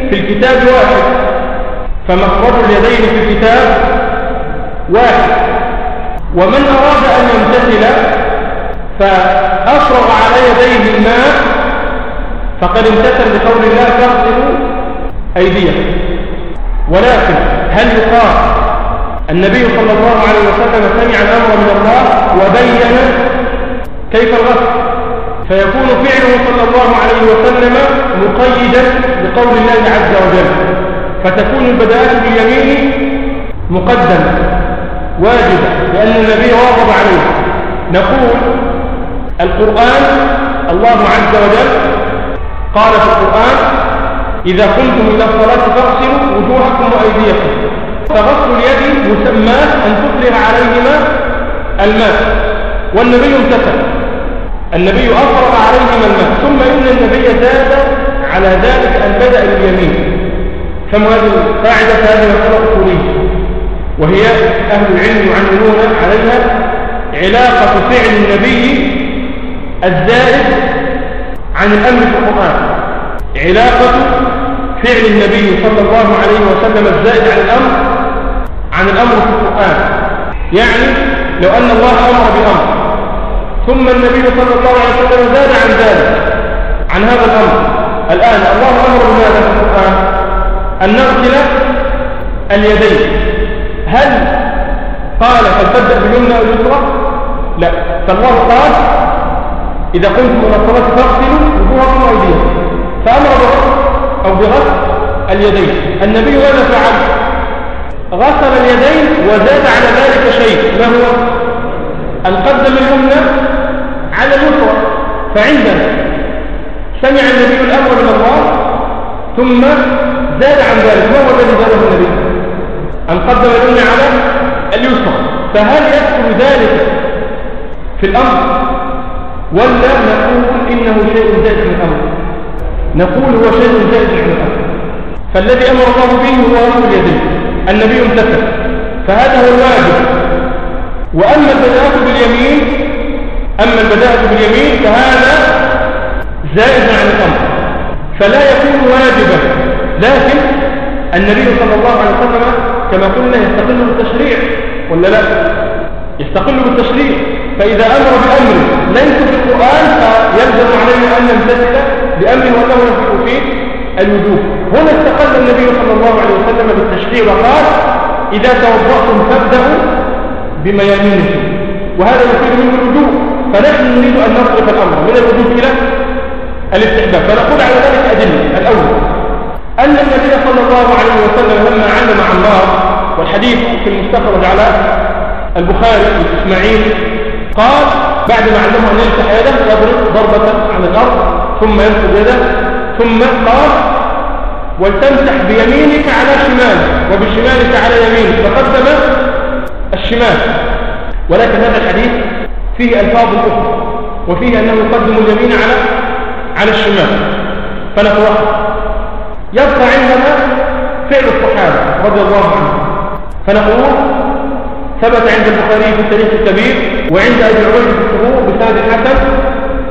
في الكتاب واحد. فمخرج اليدين في الكتاب واحد. ومن أراد أن يمتثل فأفرغ على يديه الماء فقد امتثل بقول الله فاغسلوا أيديكم. ولكن هل يقال النبي صلى الله عليه وسلم سمع الأمر من الله وبين كيف الغسل؟ فيكون فعله صلى الله عليه وسلم مقيدا بقول الله عز وجل. فتكون البداءة باليمين مقدمة واجبة لأن النبي واظب عليه. نقول القرآن الله عز وجل قال في القرآن إذا قمتم إلى الصلاة فاغسلوا وجوهكم وأيديكم. فغسل اليد مسماه أن تفرغ عليهما الماء. والنبي امتثل. النبي أفرغ عليهم الماء. ثم إن النبي زاد على ذلك أن بدأ باليمين. كم هذه القاعدة؟ هذه مسألة أصولية. وهي أهل العلم يعنون عليها علاقة فعل النبي الزائد عن الأمر في القرآن. علاقة فعل النبي صلى الله عليه وسلم الزائد عن الأمر عن الأمر في القرآن. يعني لو أن الله أمر بأمر ثم النبي صلى الله عليه وسلم زاد عن ذلك عن هذا الأمر. الآن الله أمر بماذا في القرآن؟ أن نغسل اليدين. هل قال فلتبدأ باليمنى أو اليسرى؟ لا. فالله قال إذا قمتم إلى الصلاة فاغسلوا فأمر بغسل أو بغسل اليدين. النبي ماذا فعل؟ غسل اليدين وزاد على ذلك شيء ما هو؟ أن قدم اليمنى على اليسرى. فعندنا سمع النبي الأمر من الله ثم زاد عن ذلك. ما هو الذي زاده النبي؟ أن قدم اليمنى على اليسرى. فهل يدخل ذلك في الأمر ولا نقول إنه شيء الأمر نقول هو شيء زائد من الأمر فالذي أمر الله به هو رفع اليدين النبي امتثل. فهذا هو الواجب. وأما البداءة باليمين أما البداءة باليمين فهذا زائد عن الأمر. فلا يكون واجبا لكن النبي صلى الله عليه وسلم كما قلنا يستقل بالتشريع ولا لا؟ يستقل بالتشريع. فإذا أمر بأمر ليس في القرآن فيلزم عليه أن نمتثل بأمر وأنه ينفق فيه الوجوب هنا استقل النبي صلى الله عليه وسلم بالتشريع وقال إذا توضأتم فابدأوا بميامينكم. وهذا يفيد منه الوجوب فنحن نريد أن نصرف الأمر. من الوجوب إلى الاستحباب. فنقول على ذلك أدلة. الأول أن النبي صلى الله عليه وسلم لما علم عمار والحديث في المستخرج على البخاري وإسماعيل قال بعد ما علمه أن يمسح يده يضرب ضربة على الأرض ثم ينصب يده ثم قال ولتمسح بيمينك على شمالك وبشمالك على يمينك. فقدم الشمال. ولكن هذا الحديث فيه ألفاظ أخرى وفيه أنه يقدم اليمين على على الشمال. فنتوقف. يبقى عندنا فعل الصحابة رضي الله عنهم. فنقول ثبت عند البخاري في التاريخ الكبير وعند أبي عبيد في الصبور بسند الحسن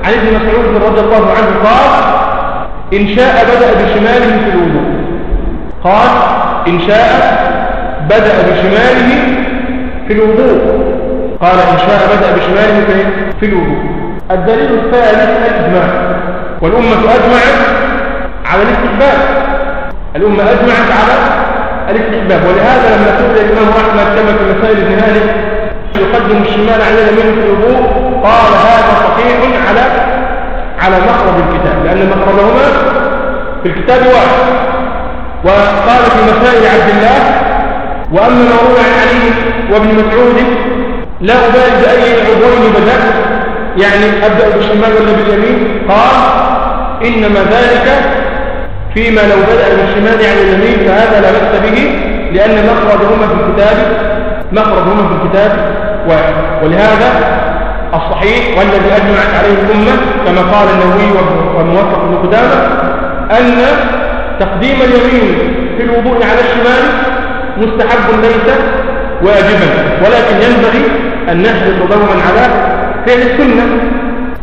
عن ابن مسعود رضي الله عنه قال إن شاء بدأ بشماله في الوضوء. قال إن شاء بدأ بشماله في الوضوء. قال إن شاء بدأ بشماله في الوضوء. الدليل الثالث الإجماع والأمة أجمعت على الاستحباب. الأمة أجمعت على الاستحباب ولهذا لما سئل الإمام أحمد كما في مسائل ابن هالك يقدم الشمال على اليمين في الوضوء قال هذا صحيح على على مخرج الكتاب لأن مخرجهما في الكتاب واحد. وقال في مسائل عبد الله وأما ما روى عن علي وابن مسعود لا أبالي بأي العضوين بدأت. يعني أبدأ بالشمال ولا باليمين؟ قال إنما ذلك فيما لو بدأ بالشمال عن اليمين فهذا لا بأس به لأن مخرجهما في الكتاب مخرجهما في الكتاب واحد. ولهذا الصحيح والذي أجمعت عليه الأمة كما قال النووي والموفق بن قدامة أن تقديم اليمين في الوضوء على الشمال مستحب ليس واجبا ولكن ينبغي أن نحرص دوما على فعل السنة.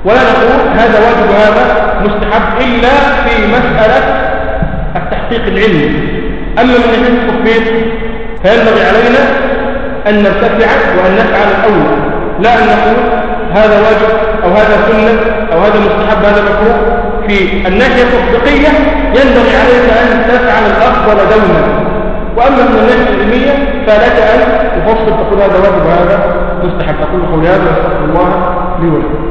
ولا نقول هذا واجب هذا مستحب إلا في مسألة التحقيق العلمي. أما من ناحية التطبيق فينبغي علينا أن نرتفع وأن نفعل الأول لا أن نقول هذا واجب أو هذا سنة أو هذا مستحب هذا مكروه في الناحية التطبيقية ينبغي عليك أن تفعل الأفضل دوما. وأما من الناحية العلمية فلك أن تفصل تقول هذا واجب وهذا مستحب. تقول قولي هذا وأستغفر الله لي ولكم.